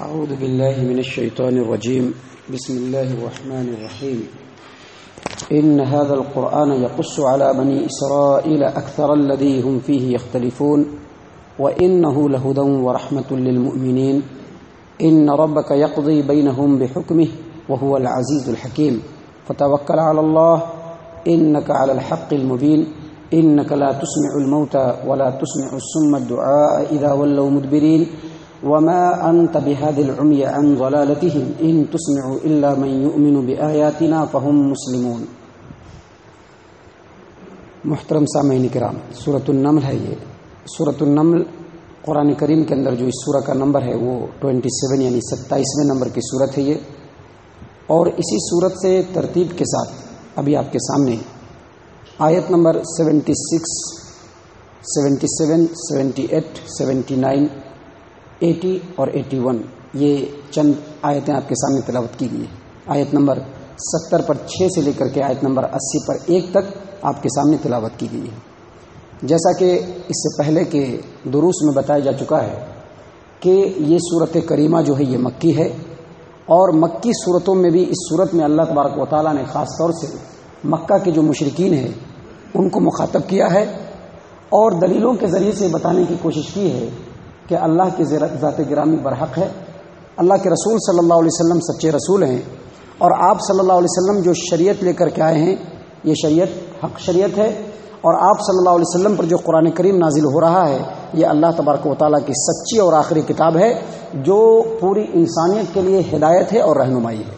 أعوذ بالله من الشيطان الرجيم. بسم الله الرحمن الرحيم. إن هذا القرآن يقص على بني إسرائيل أكثر الذي هم فيه يختلفون، وإنه لهدى ورحمة للمؤمنين. إن ربك يقضي بينهم بحكمه، وهو العزيز الحكيم. فتوكل على الله، إنك على الحق المبين. إنك لا تسمع الموتى ولا تسمع السم الدعاء إذا ولوا مدبرين. وما أنت بهذه العمي عن ضلالتهم إن تسمع إلا من يؤمن بآياتنا فهم مسلمون۔ محترم سامعین کرام، سورة النمل ہے یہ۔ سورة النمل قرآن کریم کے اندر جو اس سورہ کا نمبر ہے وہ 27 یعنی ستائیسویں نمبر کی صورت ہے یہ۔ اور اسی صورت سے ترتیب کے ساتھ ابھی آپ کے سامنے آیت نمبر 76 77 78 79 80 اور 81 یہ چند آیتیں آپ کے سامنے تلاوت کی گئی آیت نمبر ستر پر چھ سے لے کر کے آیت نمبر اسی پر ایک تک آپ کے سامنے تلاوت کی گئی ہے۔ جیسا کہ اس سے پہلے کے دروس میں بتایا جا چکا ہے کہ یہ صورت کریمہ جو ہے یہ مکی ہے اور مکی صورتوں میں بھی اس صورت میں اللہ تبارک و تعالیٰ نے خاص طور سے مکہ کے جو مشرقین ہیں، ان کو مخاطب کیا ہے اور دلیلوں کے ذریعے سے بتانے کی کوشش کی ہے کہ اللہ کی ذات گرامی برحق ہے۔ اللہ کے رسول صلی اللہ علیہ وسلم سچے رسول ہیں۔ اور آپ صلی اللہ علیہ وسلم جو شریعت لے کر کے آئے ہیں، یہ شریعت، حق شریعت ہے۔ اور آپ صلی اللہ علیہ وسلم پر جو قرآن کریم نازل ہو رہا ہے، یہ اللہ تبارک و تعالیٰ کی سچی اور آخری کتاب ہے، جو پوری انسانیت کے لیے ہدایت ہے اور رہنمائی ہے۔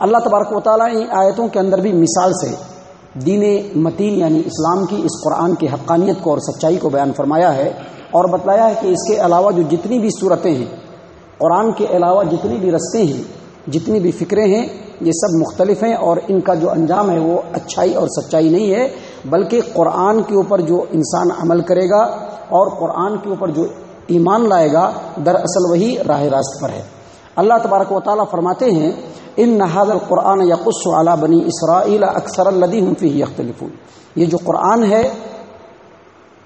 اللہ تبارک و تعالیٰ ان آیتوں کے اندر بھی مثال سے دین متین یعنی اسلام کی اس قرآن کی حقانیت کو اور سچائی کو بیان فرمایا ہے اور بتلایا ہے کہ اس کے علاوہ جو جتنی بھی صورتیں ہیں، قرآن کے علاوہ جتنی بھی رستے ہیں، جتنی بھی فکریں ہیں، یہ سب مختلف ہیں اور ان کا جو انجام ہے وہ اچھائی اور سچائی نہیں ہے، بلکہ قرآن کے اوپر جو انسان عمل کرے گا اور قرآن کے اوپر جو ایمان لائے گا، دراصل وہی راہ راست پر ہے۔ اللہ تبارک و تعالیٰ فرماتے ہیں ان نہاد القرآن یقص علی بنی اسرائیل اکثر الدی فی یختلف یہ جو قرآن ہے،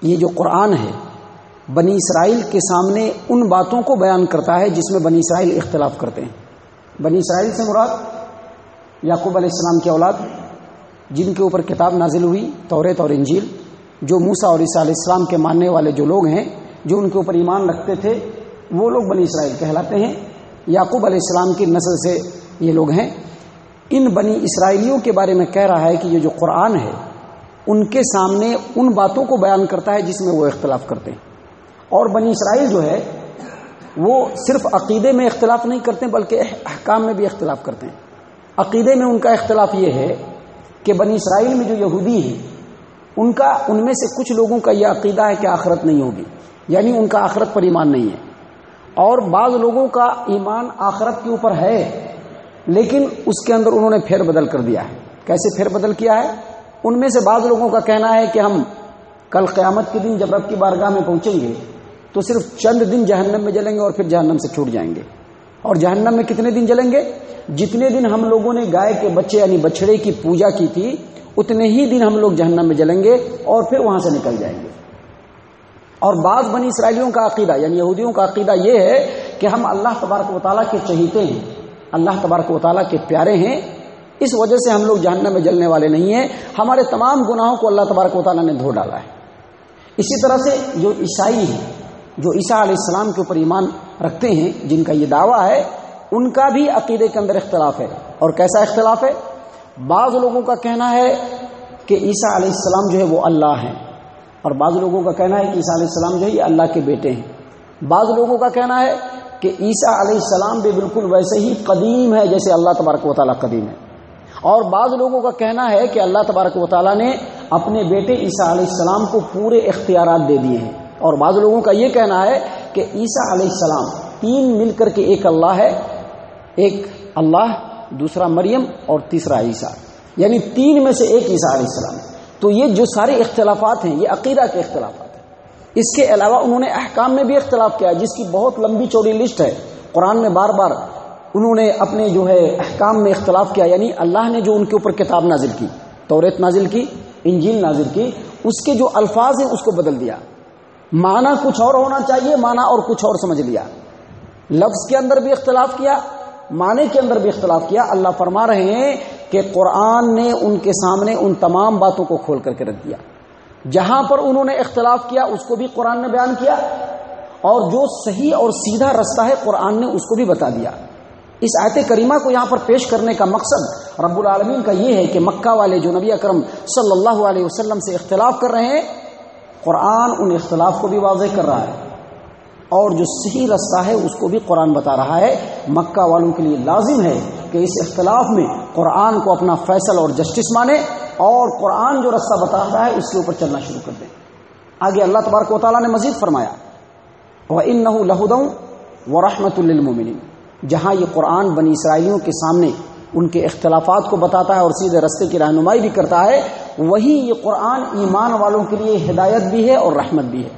یہ جو قرآن ہے، بنی اسرائیل کے سامنے ان باتوں کو بیان کرتا ہے جس میں بنی اسرائیل اختلاف کرتے ہیں۔ بنی اسرائیل سے مراد یعقوب علیہ السلام کی اولاد، جن کے اوپر کتاب نازل ہوئی توریت اور انجیل، جو موسا اور عیسیٰ علیہ السلام کے ماننے والے جو لوگ ہیں، جو ان کے اوپر ایمان رکھتے تھے، وہ لوگ بنی اسرائیل کہلاتے ہیں۔ یعقوب علیہ السلام کی نسل سے یہ لوگ ہیں، ان بنی اسرائیلیوں کے بارے میں کہہ رہا ہے کہ یہ جو قرآن ہے، ان کے سامنے ان باتوں کو بیان کرتا ہے جس میں وہ اختلاف کرتے ہیں۔ اور بنی اسرائیل جو ہے، وہ صرف عقیدے میں اختلاف نہیں کرتے، بلکہ احکام میں بھی اختلاف کرتے ہیں۔ عقیدے میں ان کا اختلاف یہ ہے کہ بنی اسرائیل میں جو یہودی ہیں، ان کا، ان میں سے کچھ لوگوں کا یہ عقیدہ ہے کہ آخرت نہیں ہوگی یعنی ان کا آخرت پر ایمان نہیں ہے۔ اور بعض لوگوں کا ایمان آخرت کے اوپر ہے لیکن اس کے اندر انہوں نے پھیر بدل کر دیا ہے۔ کیسے پھیر بدل کیا ہے؟ ان میں سے بعض لوگوں کا کہنا ہے کہ ہم کل قیامت کے دن جب رب کی بارگاہ میں پہنچیں گے، تو صرف چند دن جہنم میں جلیں گے اور پھر جہنم سے چھوٹ جائیں گے۔ اور جہنم میں کتنے دن جلیں گے؟ جتنے دن ہم لوگوں نے گائے کے بچے یعنی بچڑے کی پوجا کی تھی، اتنے ہی دن ہم لوگ جہنم میں جلیں گے اور پھر وہاں سے نکل جائیں گے۔ اور بعض بنی اسرائیلیوں کا عقیدہ یعنی یہودیوں کا عقیدہ یہ ہے کہ ہم اللہ تبارک و تعالیٰ کے چہیتے ہیں۔ اللہ تبارک و تعالیٰ کے پیارے ہیں۔ اس وجہ سے ہم لوگ جہنم میں جلنے والے نہیں ہیں۔ ہمارے تمام گناہوں کو اللہ تبارک و تعالیٰ نے دھو ڈالا ہے۔ اسی طرح سے جو عیسائی ہیں، جو عیسیٰ علیہ السلام کے اوپر ایمان رکھتے ہیں، جن کا یہ دعویٰ ہے، ان کا بھی عقیدے کے اندر اختلاف ہے۔ اور کیسا اختلاف ہے؟ بعض لوگوں کا کہنا ہے کہ عیسیٰ علیہ السلام جو ہے وہ اللہ ہیں۔ اور بعض لوگوں کا کہنا ہے کہ عیسیٰ علیہ السلام جو ہے یہ اللہ کے بیٹے ہیں۔ بعض لوگوں کا کہنا ہے کہ عیسیٰ علیہ السلام بھی بالکل ویسے ہی قدیم ہے جیسے اللہ تبارک و تعالیٰ قدیم ہے۔ اور بعض لوگوں کا کہنا ہے کہ اللہ تبارک و تعالیٰ نے اپنے بیٹے عیسیٰ علیہ السلام کو پورے اختیارات دے دیے ہیں۔ اور بعض لوگوں کا یہ کہنا ہے کہ عیسیٰ علیہ السلام تین مل کر کے ایک اللہ ہے، ایک اللہ، دوسرا مریم اور تیسرا عیسیٰ۔ یعنی تین میں سے ایک عیسیٰ علیہ السلام۔ تو یہ جو سارے اختلافات ہیں، یہ عقیدہ کے اختلافات۔ اس کے علاوہ انہوں نے احکام میں بھی اختلاف کیا، جس کی بہت لمبی چوڑی لسٹ ہے۔ قرآن میں بار بار انہوں نے اپنے جو ہے احکام میں اختلاف کیا یعنی اللہ نے جو ان کے اوپر کتاب نازل کی توریت نازل کی، انجیل نازل کی، اس کے جو الفاظ ہیں اس کو بدل دیا۔ معنی کچھ اور ہونا چاہیے، معنی اور کچھ اور سمجھ لیا۔ لفظ کے اندر بھی اختلاف کیا، معنی کے اندر بھی اختلاف کیا۔ اللہ فرما رہے ہیں کہ قرآن نے ان کے سامنے ان تمام باتوں کو کھول کر کے رکھ دیا۔ جہاں پر انہوں نے اختلاف کیا، اس کو بھی قرآن نے بیان کیا اور جو صحیح اور سیدھا رستہ ہے، قرآن نے اس کو بھی بتا دیا۔ اس آیت کریمہ کو یہاں پر پیش کرنے کا مقصد رب العالمین کا یہ ہے کہ مکہ والے جو نبی اکرم صلی اللہ علیہ وسلم سے اختلاف کر رہے ہیں، قرآن ان اختلاف کو بھی واضح کر رہا ہے اور جو صحیح رستہ ہے، اس کو بھی قرآن بتا رہا ہے۔ مکہ والوں کے لیے لازم ہے کہ اس اختلاف میں قرآن کو اپنا فیصل اور جسٹس مانے۔ اور قرآن جو رستہ بتا رہا ہے، اس کے اوپر چلنا شروع کر دیں آگے اللہ تبارک و تعالیٰ نے مزید فرمایا وہ ان نہ لہدوں و رحمت جہاں یہ قرآن بنی اسرائیلیوں کے سامنے ان کے اختلافات کو بتاتا ہے اور سیدھے رستے کی رہنمائی بھی کرتا ہے، وہی یہ قرآن ایمان والوں کے لیے ہدایت بھی ہے اور رحمت بھی ہے۔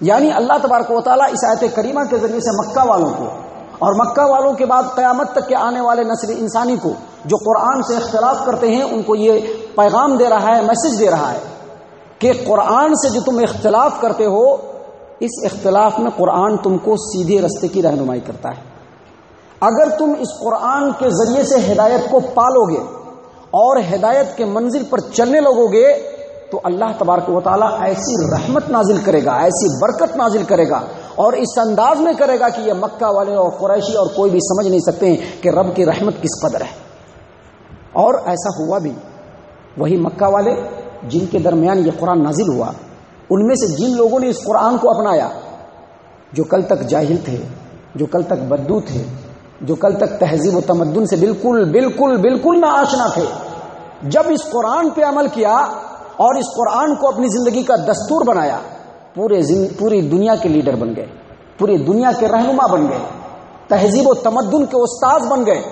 یعنی اللہ تبارک و تعالیٰ اس آیت کریمہ کے ذریعے سے مکہ والوں کو اور مکہ والوں کے بعد قیامت تک کے آنے والے نسل انسانی کو جو قرآن سے اختلاف کرتے ہیں، ان کو یہ پیغام دے رہا ہے میسج دے رہا ہے کہ قرآن سے جو تم اختلاف کرتے ہو، اس اختلاف میں قرآن تم کو سیدھے رستے کی رہنمائی کرتا ہے۔ اگر تم اس قرآن کے ذریعے سے ہدایت کو پالو گے اور ہدایت کے منزل پر چلنے لگو گے، تو اللہ تبارک و تعالیٰ ایسی رحمت نازل کرے گا، ایسی برکت نازل کرے گا اور اس انداز میں کرے گا کہ یہ مکہ والے اور قریشی اور کوئی بھی سمجھ نہیں سکتے ہیں کہ رب کی رحمت کس قدر ہے۔ اور ایسا ہوا بھی۔ وہی مکہ والے جن کے درمیان یہ قرآن نازل ہوا، ان میں سے جن لوگوں نے اس قرآن کو اپنایا، جو کل تک جاہل تھے، جو کل تک بدو تھے، جو کل تک تہذیب و تمدن سے بالکل بالکل بالکل نہ آشنا تھے۔ جب اس قرآن پہ عمل کیا اور اس قرآن کو اپنی زندگی کا دستور بنایا، پورے پوری دنیا کے لیڈر بن گئے، پوری دنیا کے رہنما بن گئے، تہذیب و تمدن کے استاد بن گئے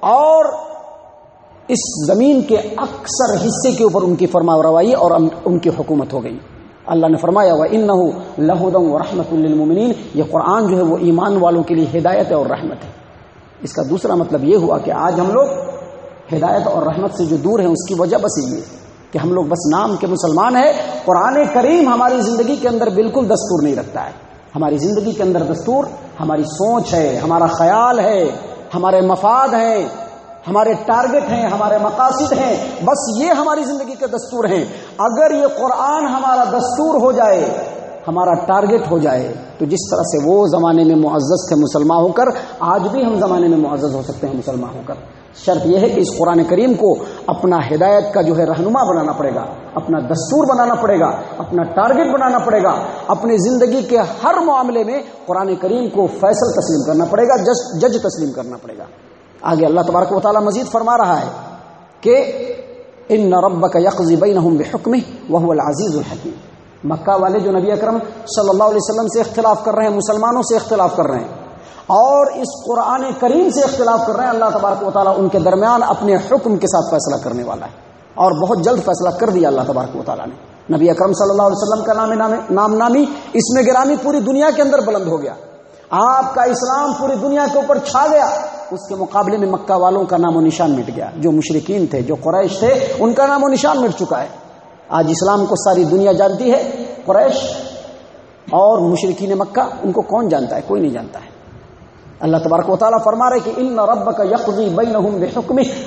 اور اس زمین کے اکثر حصے کے اوپر ان کی فرما روائی اور ان کی حکومت ہو گئی۔ اللہ نے فرمایا ہوا ان لہودم و رحمت المنین یہ قرآن جو ہے وہ ایمان والوں کے لیے ہدایت ہے اور رحمت ہے۔ اس کا دوسرا مطلب یہ ہوا کہ آج ہم لوگ ہدایت اور رحمت سے جو دور ہیں، اس کی وجہ بس یہ کہ ہم لوگ بس نام کے مسلمان ہیں۔ قرآن کریم ہماری زندگی کے اندر بالکل دستور نہیں رکھتا ہے۔ ہماری زندگی کے اندر دستور، ہماری سوچ ہے، ہمارا خیال ہے، ہمارے مفاد ہیں۔ ہمارے ٹارگٹ ہیں، ہمارے مقاصد ہیں، بس یہ ہماری زندگی کے دستور ہیں۔ اگر یہ قرآن ہمارا دستور ہو جائے، ہمارا ٹارگٹ ہو جائے، تو جس طرح سے وہ زمانے میں معزز تھے مسلمان ہو کر، آج بھی ہم زمانے میں معزز ہو سکتے ہیں مسلمان ہو کر۔ شرط یہ ہے کہ اس قرآن کریم کو اپنا ہدایت کا جو ہے رہنما بنانا پڑے گا، اپنا دستور بنانا پڑے گا، اپنا ٹارگٹ بنانا پڑے گا۔ اپنی زندگی کے ہر معاملے میں قرآن کریم کو فیصل تسلیم کرنا پڑے گا، جج جج تسلیم کرنا پڑے گا۔ آگے اللہ تبارک و تعالیٰ مزید فرما رہا ہے کہ ان رب کا یکزی بین حکم وہ العزیز الحکیم۔ مکہ والے جو نبی اکرم صلی اللہ علیہ وسلم سے اختلاف کر رہے ہیں، مسلمانوں سے اختلاف کر رہے ہیں، اور اس قرآن کریم سے اختلاف کر رہے ہیں، اللہ تبارک و تعالیٰ ان کے درمیان اپنے حکم کے ساتھ فیصلہ کرنے والا ہے۔ اور بہت جلد فیصلہ کر دیا اللہ تبارک و تعالیٰ نے۔ نبی اکرم صلی اللہ علیہ وسلم کا نام نام نامی، اس میں گرامی پوری دنیا کے اندر بلند ہو گیا۔ آپ کا اسلام پوری دنیا کے اوپر چھا گیا۔ اس کے مقابلے میں مکہ والوں کا نام و نشان مٹ گیا۔ جو مشرقین تھے، جو قریش تھے، ان کا نام و نشان مٹ چکا ہے۔ آج اسلام کو ساری دنیا جانتی ہے، قریش اور مشرقین مکہ، ان کو کون جانتا ہے؟ کوئی نہیں جانتا ہے۔ اللہ تبارک و تعالیٰ فرما رہے کہ ان رب کا یقی بین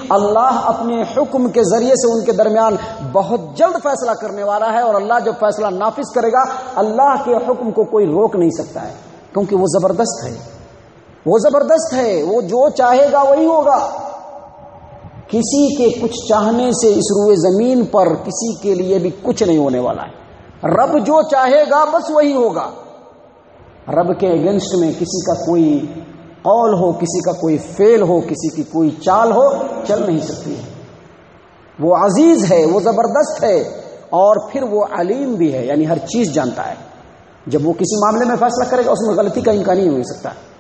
اللہ اپنے حکم کے ذریعے سے ان کے درمیان بہت جلد فیصلہ کرنے والا ہے اور اللہ جب فیصلہ نافذ کرے گا، اللہ کے حکم کو کوئی روک نہیں سکتا ہے، کیونکہ وہ زبردست ہے۔ وہ زبردست ہے، وہ جو چاہے گا وہی ہوگا۔ کسی کے کچھ چاہنے سے اس روئے زمین پر کسی کے لیے بھی کچھ نہیں ہونے والا ہے۔ رب جو چاہے گا بس وہی ہوگا۔ رب کے اگینسٹ میں کسی کا کوئی قول ہو، کسی کا کوئی فیل ہو، کسی کی کوئی چال ہو، چل نہیں سکتی۔ ہے وہ عزیز ہے، وہ زبردست ہے، اور پھر وہ علیم بھی ہے یعنی ہر چیز جانتا ہے۔ جب وہ کسی معاملے میں فیصلہ کرے گا، اس میں غلطی کا امکان ہی ہو سکتا۔ ہے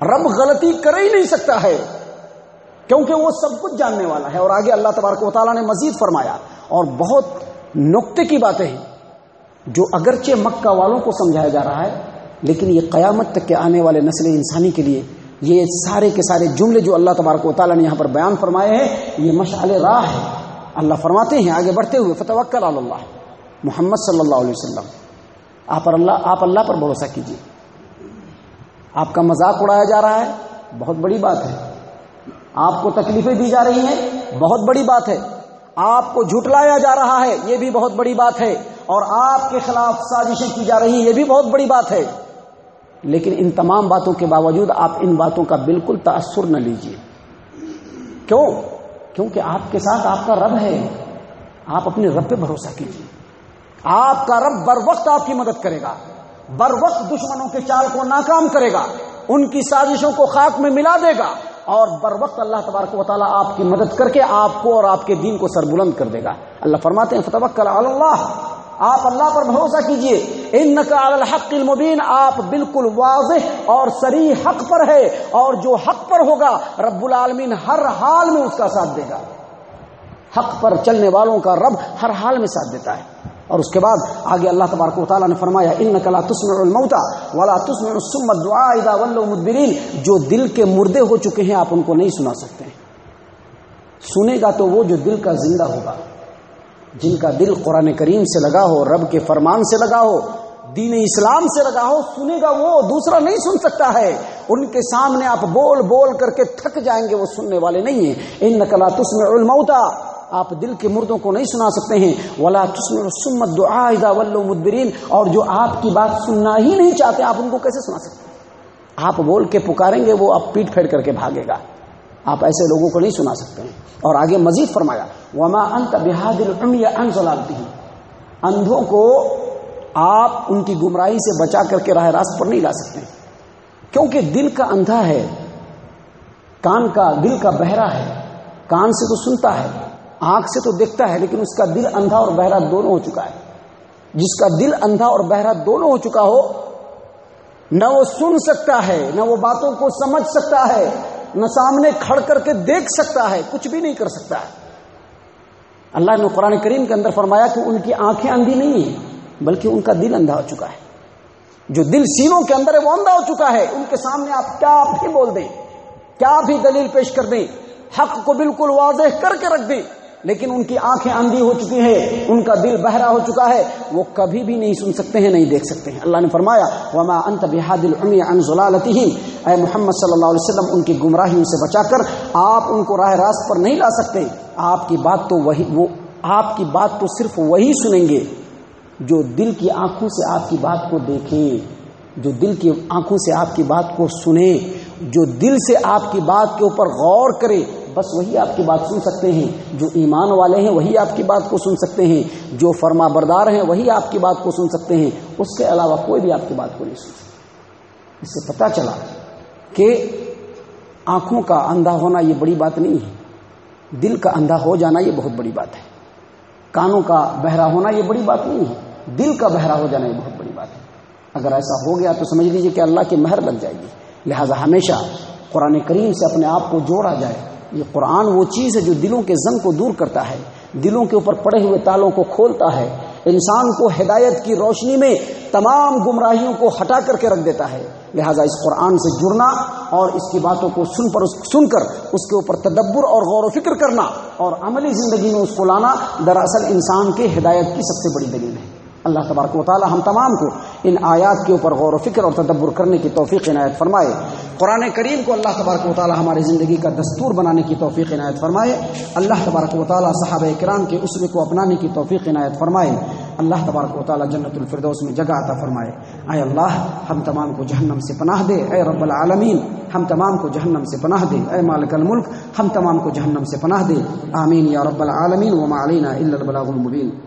رب غلطی کر ہی نہیں سکتا ہے کیونکہ وہ سب کچھ جاننے والا ہے اور آگے اللہ تبارک و تعالیٰ نے مزید فرمایا اور بہت نقطے کی باتیں ہیں جو اگرچہ مکہ والوں کو سمجھایا جا رہا ہے، لیکن یہ قیامت تک کے آنے والے نسل انسانی کے لیے یہ سارے کے سارے جملے جو اللہ تبارک و تعالیٰ نے یہاں پر بیان فرمائے ہیں، یہ مشعل راہ ہے۔ اللہ فرماتے ہیں آگے بڑھتے ہوئے فتح اللہ محمد صلی اللہ علیہ وسلم۔ آپ اللہ آپ اللہ پر بھروسہ کیجیے آپ کا مذاق اڑایا جا رہا ہے، بہت بڑی بات ہے۔ آپ کو تکلیفیں دی جا رہی ہیں، بہت بڑی بات ہے۔ آپ کو جھٹلایا جا رہا ہے، یہ بھی بہت بڑی بات ہے۔ اور آپ کے خلاف سازشیں کی جا رہی ہیں، یہ بھی بہت بڑی بات ہے۔ لیکن ان تمام باتوں کے باوجود آپ ان باتوں کا بالکل تاثر نہ لیجیے کیوں؟ کیونکہ آپ کے ساتھ آپ کا رب ہے۔ آپ اپنے رب پہ بھروسہ کیجیے آپ کا رب بر وقت آپ کی مدد کرے گا۔ بر وقت دشمنوں کے چال کو ناکام کرے گا، ان کی سازشوں کو خاک میں ملا دے گا اور بر وقت اللہ تبارک و تعالیٰ آپ کی مدد کر کے آپ کو اور آپ کے دین کو سر بلند کر دے گا۔ اللہ فرماتے ہیں، فتوکل اللہ آپ اللہ پر بھروسہ کیجیے۔ ان نقل الحق المبین آپ بالکل واضح اور سری حق پر ہے اور جو حق پر ہوگا رب العالمین ہر حال میں اس کا ساتھ دے گا۔ حق پر چلنے والوں کا رب ہر حال میں ساتھ دیتا ہے۔ اور اس کے بعد آگے اللہ تبارک و تعالیٰ نے فرمایا ان نقلا تسم المتا والا تسم دعا مدبرین جو دل کے مردے ہو چکے ہیں آپ ان کو نہیں سنا سکتے سنے گا تو وہ جو دل کا زندہ ہوگا۔ جن کا دل قرآن کریم سے لگا ہو، رب کے فرمان سے لگا ہو، دین اسلام سے لگا ہو، سنے گا وہ، دوسرا نہیں سن سکتا ہے۔ ان کے سامنے آپ بول بول کر کے تھک جائیں گے، وہ سننے والے نہیں ہیں۔ ان نقلا تسم المتا آپ دل کے مردوں کو نہیں سنا سکتے ہیں۔ ولا سمت دعا مدبرین اور جو آپ کی بات سننا ہی نہیں چاہتے، آپ ان کو کیسے سنا سکتے آپ بول کے پکاریں گے، وہ آپ پیٹ پھیڑ کر کے بھاگے گا۔ آپ ایسے لوگوں کو نہیں سنا سکتے ہیں۔ اور آگے مزید فرمایا، وما انت بحادر انزلالتی اندھوں کو آپ ان کی گمراہی سے بچا کر کے راہ راست پر نہیں لا سکتے کیونکہ دل کا اندھا ہے، کان کا، دل کا بہرا ہے، کان سے تو سنتا ہے۔ آنکھ سے تو دیکھتا ہے، لیکن اس کا دل اندھا اور بہرا دونوں ہو چکا ہے۔ جس کا دل اندھا اور بہرا دونوں ہو چکا ہو، نہ وہ سن سکتا ہے، نہ وہ باتوں کو سمجھ سکتا ہے، نہ سامنے کھڑ کر کے دیکھ سکتا ہے، کچھ بھی نہیں کر سکتا ہے۔ اللہ نے قرآن کریم کے اندر فرمایا کہ ان کی آنکھیں اندھی نہیں ہیں، بلکہ ان کا دل اندھا ہو چکا ہے۔ جو دل سینوں کے اندر ہے، وہ اندھا ہو چکا ہے۔ ان کے سامنے آپ کیا بھی بول دیں، کیا بھی دلیل پیش کر دیں، حق کو بالکل واضح کر کے رکھ دیں۔ لیکن ان کی آنکھیں اندھی ہو چکی ہیں، ان کا دل بہرا ہو چکا ہے، وہ کبھی بھی نہیں سن سکتے ہیں، نہیں دیکھ سکتے ہیں۔ اللہ نے فرمایا، وما انت بحاد العمی عن ضلالتهم اے محمد صلی اللہ علیہ وسلم، ان کی گمراہیوں سے بچا کر، آپ ان کو راہ راست پر نہیں لا سکتے۔ آپ کی بات تو وہی، وہ، آپ کی بات تو صرف وہی سنیں گے جو دل کی آنکھوں سے آپ کی بات کو دیکھیں۔ جو دل کی آنکھوں سے آپ کی بات کو سنیں۔ جو دل سے آپ کی بات کے اوپر غور کرے۔ بس وہی آپ کی بات سن سکتے ہیں، جو ایمان والے ہیں وہی آپ کی بات کو سن سکتے ہیں، جو فرما بردار ہیں وہی آپ کی بات کو سن سکتے ہیں۔ اس کے علاوہ کوئی بھی آپ کی بات کو نہیں سن سکتا۔ اس سے پتا چلا کہ آنکھوں کا اندھا ہونا یہ بڑی بات نہیں ہے۔ دل کا اندھا ہو جانا یہ بہت بڑی بات ہے۔ کانوں کا بہرا ہونا یہ بڑی بات نہیں ہے۔ دل کا بہرا ہو جانا یہ بہت بڑی بات ہے۔ اگر ایسا ہو گیا تو سمجھ لیجیے کہ اللہ کی مہر لگ جائے گی۔ لہذا ہمیشہ قرآن کریم سے اپنے آپ کو جوڑا جائے۔ یہ قرآن وہ چیز ہے جو دلوں کے زنگ کو دور کرتا ہے، دلوں کے اوپر پڑے ہوئے تالوں کو کھولتا ہے، انسان کو ہدایت کی روشنی میں تمام گمراہیوں کو ہٹا کر کے رکھ دیتا ہے۔ لہذا اس قرآن سے جڑنا اور اس کی باتوں کو سن پر سن کر اس کے اوپر تدبر اور غور و فکر کرنا اور عملی زندگی میں اس کو لانا دراصل انسان کے ہدایت کی سب سے بڑی دلیل ہے۔ اللہ تبارک و تعالی ہم تمام کو ان آیات کے اوپر غور و فکر اور تدبر کرنے کی توفیق عنایت فرمائے۔ قرآن کریم کو اللہ تبارک و تعالی ہماری زندگی کا دستور بنانے کی توفیق عنایت فرمائے۔ اللہ تبارک و تعالی صحابہ کرام کے اسرے کو اپنانے کی توفیق عنایت فرمائے۔ اللہ تبارک و تعالی جنت الفردوس میں جگہ عطا فرمائے۔ اے اللہ، ہم تمام کو جہنم سے پناہ دے۔ اے رب العالمین، ہم تمام کو جہنم سے پناہ دے۔ اے مالک الملک، ہم تمام کو جہنم سے پناہ دے۔ آمین یا رب العالمین، وما علینا الا البلاغ المبین۔